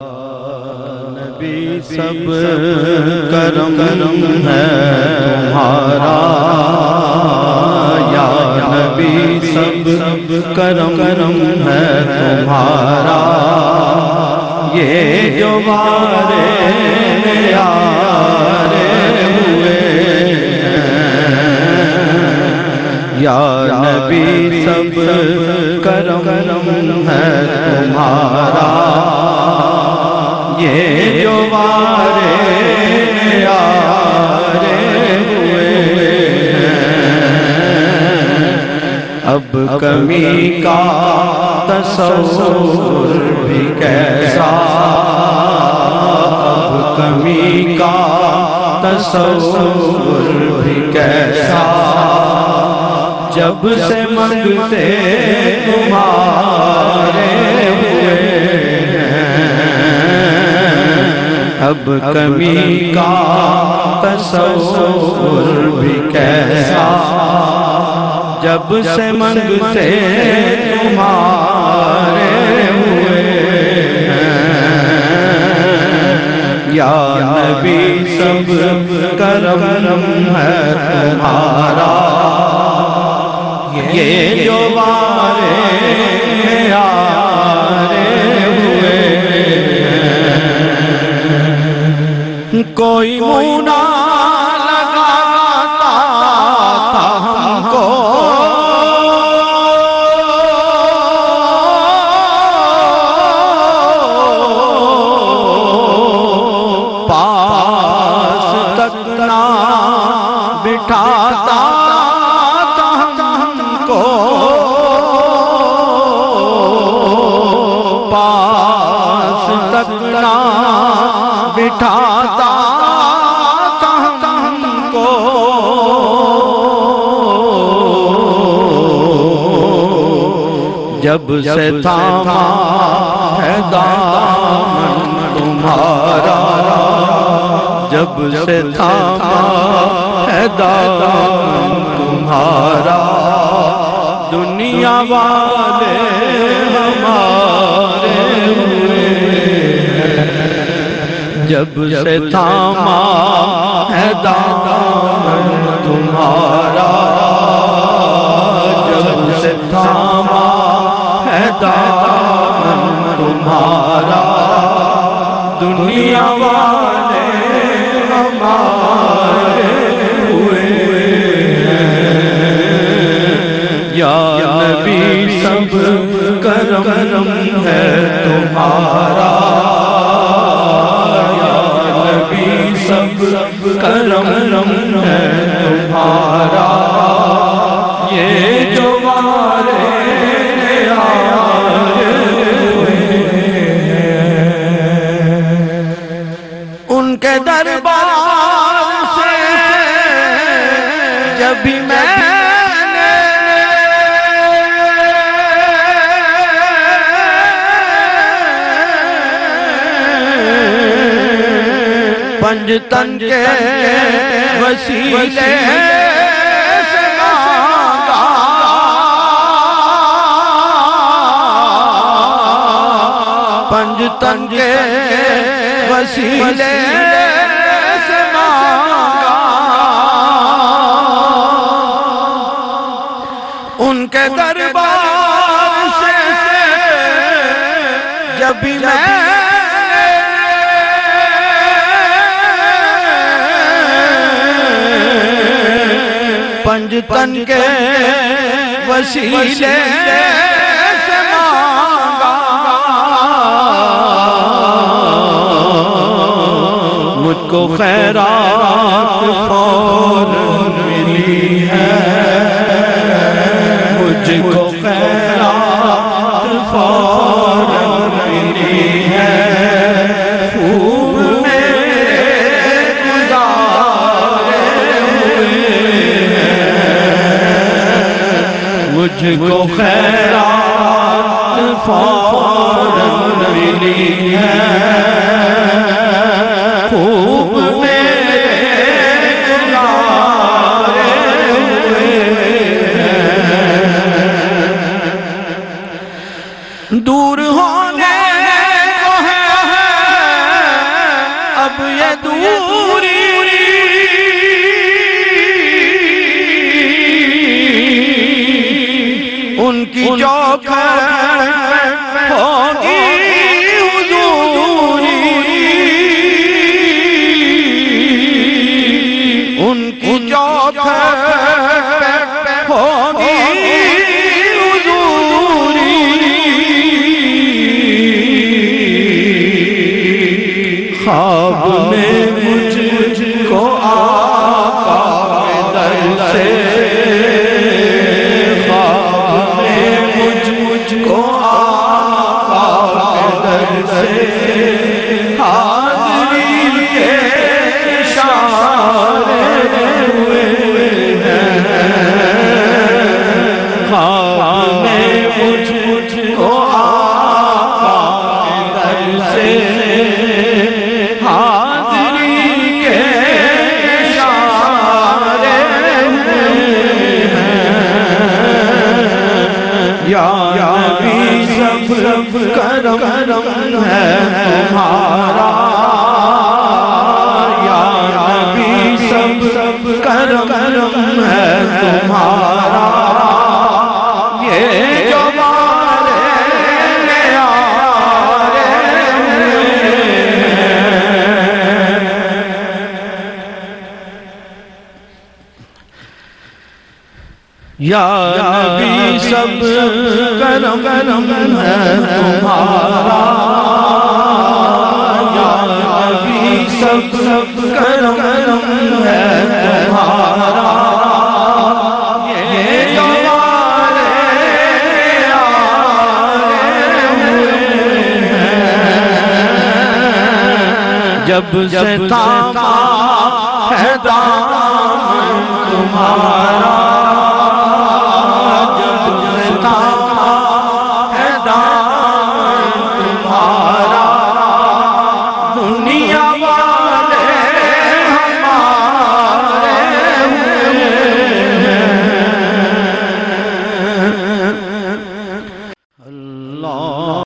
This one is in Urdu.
نبی سب کرم کرم ہے تمہارا یا نبی سب سب کرم کرم ہے تمہارا یہ جو بارے آرے ہوئے یا نبی سب کرم کرم ہے تمہارا یہ جو بارے آرے ہوئے ہیں۔ اب کمی کا تصور بھی کیسا؟ اب کمی کا تصور بھی کیسا؟ جب سے منگتے تمہارے اب کمی کا تصور بھی کیسا؟ جب سے منگتے تمہارے ہوئے یا نبی، سب کرم ہے تمہارا۔ یہ جو بارے آرے کوئی مونا لگاتا تھا ہم کو۔ پاس تک نہ بٹھاتا تھا ہم کو۔ پاس تک نہ بٹھاتا جب سے تھاما ہے دامن تمہارا جب سے تھاما ہے دامن تمہارا دنیا والے ہمارے ہوئے جب سے تھاما ہے دامن یا نبی سب کرم ہے تمہارا۔ یا نبی سب کرم ہے تمہارا۔ یہ کے دربار سے جب بھی میں پنج تن کے وسیلے سے مانگا پنج تن کے وسیلے بھی میں پنج تن کے وسیلے سے مانگا۔ مجھ کو خیرات فوراً ملی ہے۔ مجھ کو خیرات فوراً مجھ کو خیرات فوراً ملی ہے۔ خوب ان کی چوک ہوگی حضوری۔ ان کی چوک ہوگی حضوری۔ خواب میں مجھ کو آقا در سے سے تمہارا یہ جو یا نبی سب کرم کرم ہے تمہارا۔ یا نبی سب سب کرم جب سے تاما ہے دامن تمہارا